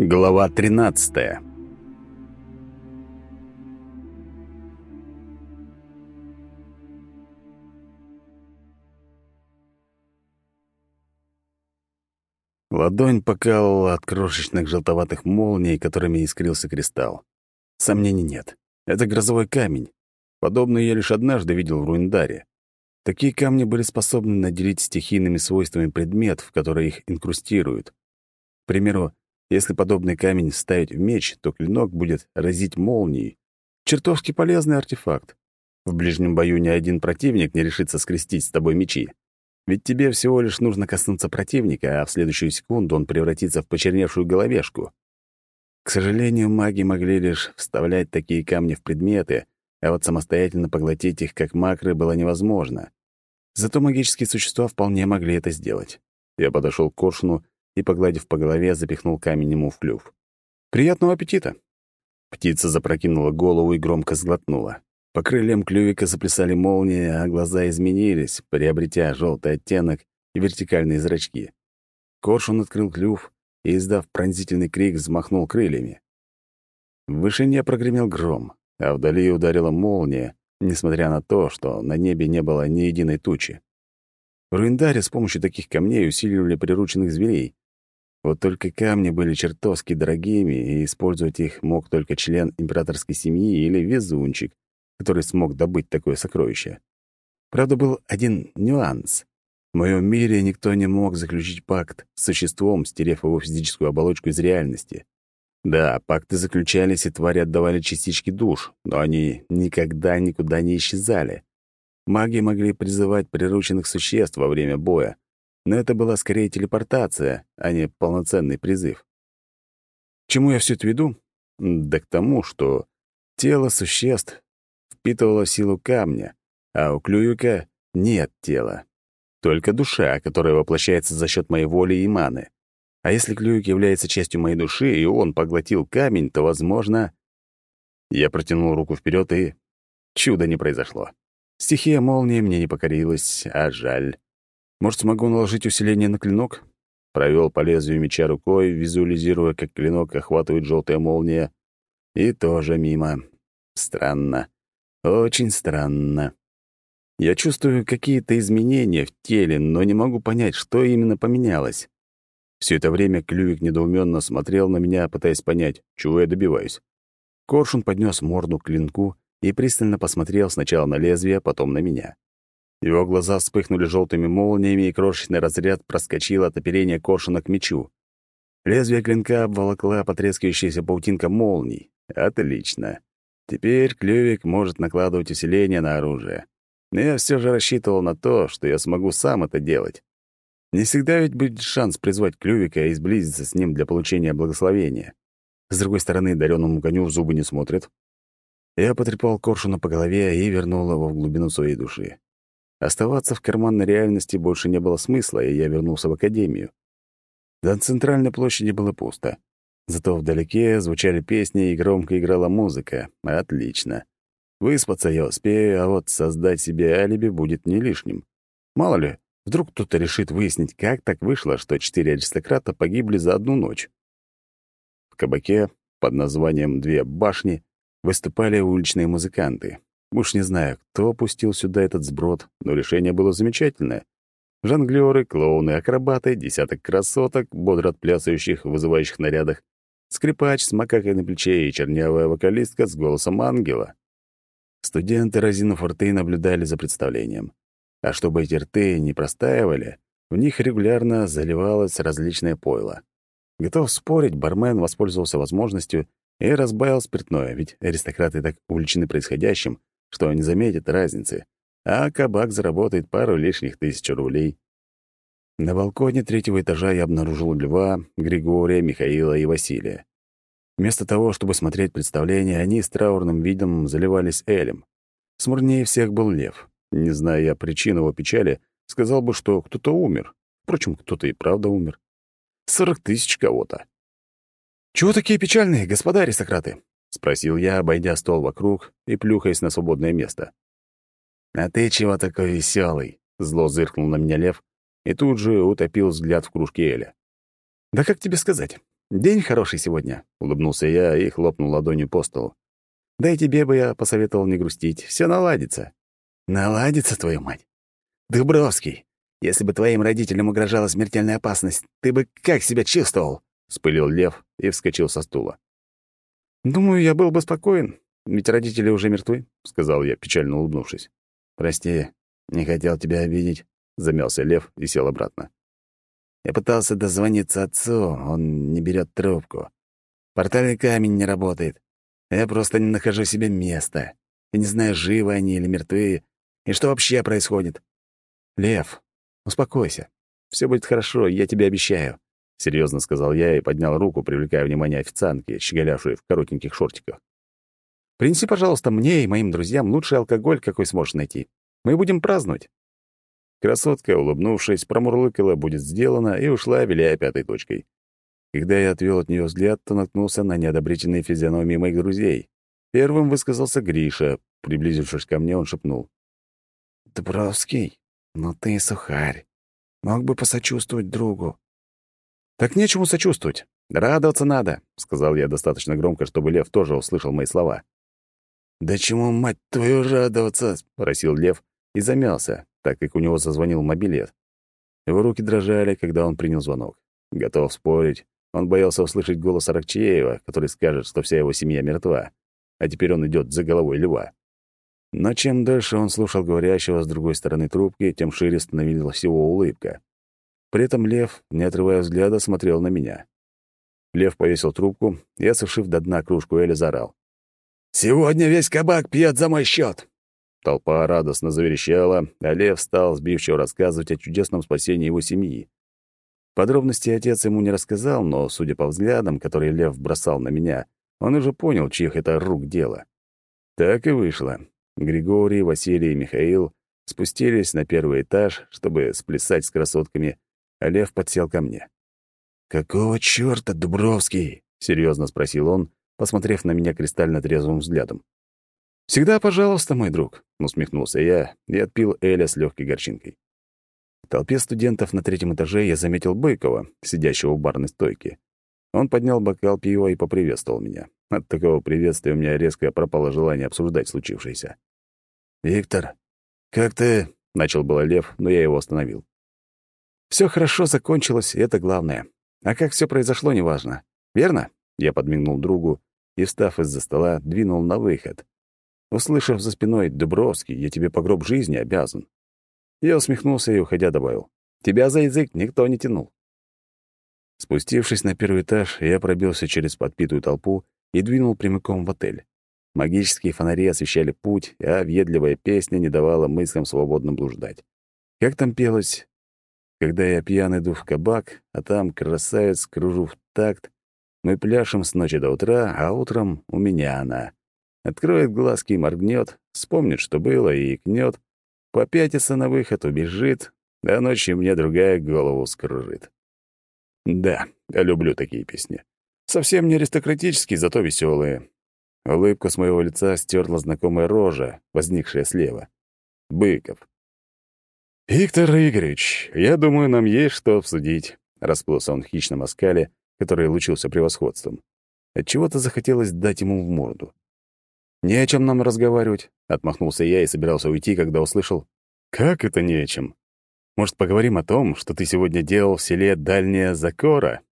Глава 13 Ладонь покалывала от крошечных желтоватых молний, которыми искрился кристалл. Сомнений нет. Это грозовой камень. Подобный я лишь однажды видел в Руиндаре. Такие камни были способны наделить стихийными свойствами предмет, в который их инкрустируют. К примеру, если подобный камень вставить в меч, то клинок будет разить молнией. Чертовски полезный артефакт. В ближнем бою ни один противник не решится скрестить с тобой мечи. Ведь тебе всего лишь нужно коснуться противника, а в следующую секунду он превратится в почерневшую головешку. К сожалению, маги могли лишь вставлять такие камни в предметы, а вот самостоятельно поглотить их как макры было невозможно. Зато магические существа вполне могли это сделать. Я подошел к коршуну и, погладив по голове, запихнул камень ему в клюв. «Приятного аппетита!» Птица запрокинула голову и громко сглотнула. По крыльям клювика заплясали молнии, а глаза изменились, приобретя желтый оттенок и вертикальные зрачки. Коршун открыл клюв и, издав пронзительный крик, взмахнул крыльями. В вышине прогремел гром, а вдали ударила молния, несмотря на то, что на небе не было ни единой тучи. В Руиндаре с помощью таких камней усиливали прирученных зверей. Вот только камни были чертовски дорогими, и использовать их мог только член императорской семьи или везунчик, который смог добыть такое сокровище. Правда, был один нюанс. В моем мире никто не мог заключить пакт с существом, стерев его физическую оболочку из реальности. Да, пакты заключались, и твари отдавали частички душ, но они никогда никуда не исчезали. Маги могли призывать прирученных существ во время боя, но это была скорее телепортация, а не полноценный призыв. К чему я все это веду? Да к тому, что тело существ впитывала силу камня, а у Клююка нет тела. Только душа, которая воплощается за счет моей воли и маны. А если Клююк является частью моей души, и он поглотил камень, то, возможно... Я протянул руку вперед, и... Чудо не произошло. Стихия молнии мне не покорилась, а жаль. Может, смогу наложить усиление на клинок? Провел по лезвию меча рукой, визуализируя, как клинок охватывает желтая молния. И тоже мимо. Странно. Очень странно. Я чувствую какие-то изменения в теле, но не могу понять, что именно поменялось. Все это время Клювик недоуменно смотрел на меня, пытаясь понять, чего я добиваюсь. Коршун поднес морду к клинку и пристально посмотрел сначала на лезвие, потом на меня. Его глаза вспыхнули желтыми молниями, и крошечный разряд проскочил от оперения коршуна к мечу. Лезвие клинка обволокла потрескивающаяся паутинка молний. Отлично. Теперь клювик может накладывать усиление на оружие. Но я все же рассчитывал на то, что я смогу сам это делать. Не всегда ведь будет шанс призвать клювика и сблизиться с ним для получения благословения. С другой стороны, дареному коню в зубы не смотрят. Я потрепал коршуна по голове и вернул его в глубину своей души. Оставаться в карманной реальности больше не было смысла, и я вернулся в академию. До центральной площади было пусто. Зато вдалеке звучали песни и громко играла музыка. Отлично. Выспаться я успею, а вот создать себе алиби будет не лишним. Мало ли, вдруг кто-то решит выяснить, как так вышло, что четыре аристократа погибли за одну ночь. В кабаке под названием «Две башни» выступали уличные музыканты. Уж не знаю, кто опустил сюда этот сброд, но решение было замечательное. Жонглёры, клоуны, акробаты, десяток красоток, бодро отплясывающих в вызывающих нарядах, скрипач с макакой на плече и чернявая вокалистка с голосом ангела. Студенты, разинув рты, наблюдали за представлением. А чтобы эти рты не простаивали, в них регулярно заливалось различное пойло. Готов спорить, бармен воспользовался возможностью и разбавил спиртное, ведь аристократы так увлечены происходящим, что не заметят разницы, а кабак заработает пару лишних тысяч рублей. На балконе третьего этажа я обнаружил Льва, Григория, Михаила и Василия. Вместо того, чтобы смотреть представление, они с траурным видом заливались Элем. Смурнее всех был Лев. Не зная я причин его печали, сказал бы, что кто-то умер. Впрочем, кто-то и правда умер. Сорок тысяч кого-то. «Чего такие печальные, господа аристократы?» — спросил я, обойдя стол вокруг и плюхаясь на свободное место. «А ты чего такой веселый? зло зыркнул на меня лев, и тут же утопил взгляд в кружке Эля. «Да как тебе сказать? День хороший сегодня», — улыбнулся я и хлопнул ладонью по столу. «Да и тебе бы я посоветовал не грустить. Все наладится». «Наладится, твою мать? Дубровский, если бы твоим родителям угрожала смертельная опасность, ты бы как себя чувствовал?» — спылил Лев и вскочил со стула. «Думаю, я был бы спокоен, ведь родители уже мертвы», — сказал я, печально улыбнувшись. «Прости, не хотел тебя обидеть», — замялся Лев и сел обратно. Я пытался дозвониться отцу, он не берет трубку. Портальный камень не работает. Я просто не нахожу себе места. Я не знаю, живы они или мертвы, и что вообще происходит. Лев, успокойся. Все будет хорошо, я тебе обещаю. Серьезно сказал я и поднял руку, привлекая внимание официантки, щеголявшей в коротеньких шортиках. «Принеси, пожалуйста, мне и моим друзьям лучший алкоголь, какой сможешь найти. Мы будем праздновать». Красотка, улыбнувшись, промурлыкала «будет сделано» и ушла, виляя пятой точкой. Когда я отвел от нее взгляд, то наткнулся на неодобрительные физиономии моих друзей. Первым высказался Гриша. Приблизившись ко мне, он шепнул. «Дубровский, ну ты сухарь. Мог бы посочувствовать другу». «Так нечему сочувствовать. Радоваться надо», — сказал я достаточно громко, чтобы Лев тоже услышал мои слова. «Да чему, мать твою, радоваться?» — спросил Лев и замялся, так как у него зазвонил мобилет. Его руки дрожали, когда он принял звонок. Готов спорить, он боялся услышать голос Аракчеева, который скажет, что вся его семья мертва, а теперь он идет за головой льва. Но чем дольше он слушал говорящего с другой стороны трубки, тем шире становилась его улыбка. При этом лев, не отрывая взгляда, смотрел на меня. Лев повесил трубку и, осушив до дна кружку Эли, заорал. «Сегодня весь кабак пьет за мой счет. Толпа радостно заверещала, а Лев стал сбивчиво рассказывать о чудесном спасении его семьи. Подробности отец ему не рассказал, но, судя по взглядам, которые Лев бросал на меня, он уже понял, чьих это рук дело. Так и вышло. Григорий, Василий и Михаил спустились на первый этаж, чтобы сплясать с красотками, а Лев подсел ко мне. «Какого чёрта, Дубровский?» — серьезно спросил он, посмотрев на меня кристально трезвым взглядом. «Всегда пожалуйста, мой друг», — усмехнулся я и отпил Эля с легкой горчинкой. В толпе студентов на третьем этаже я заметил Быкова, сидящего в барной стойке. Он поднял бокал пива и поприветствовал меня. От такого приветствия у меня резко пропало желание обсуждать случившееся. «Виктор, как ты...» — начал было Лев, но я его остановил. Все хорошо закончилось, и это главное. А как все произошло, неважно. Верно?» Я подмигнул другу и, встав из-за стола, двинул на выход. Услышав за спиной «Дубровский, я тебе по гроб жизни обязан». Я усмехнулся и, уходя, добавил. «Тебя за язык никто не тянул». Спустившись на первый этаж, я пробился через подпитую толпу и двинул прямиком в отель. Магические фонари освещали путь, а въедливая песня не давала мыслям свободно блуждать. Как там пелось? Когда я пьян иду в кабак, а там красавец кружу в такт, мы пляшем с ночи до утра, а утром у меня она. Откроет глазки и моргнет, вспомнит, что было, и икнет, попятится на выход, убежит, а ночью мне другая голову скружит. Да, я люблю такие песни. Совсем не аристократические, зато веселые. Улыбку с моего лица стерла знакомая рожа, возникшая слева. Быков. «Виктор Игоревич, я думаю, нам есть что обсудить», — расплылся он в хищном оскале, который лучился превосходством. Отчего-то захотелось дать ему в морду. «Не о чем нам разговаривать», — отмахнулся я и собирался уйти, когда услышал. «Как это не о чем? Может, поговорим о том, что ты сегодня делал в селе Дальняя Закора?»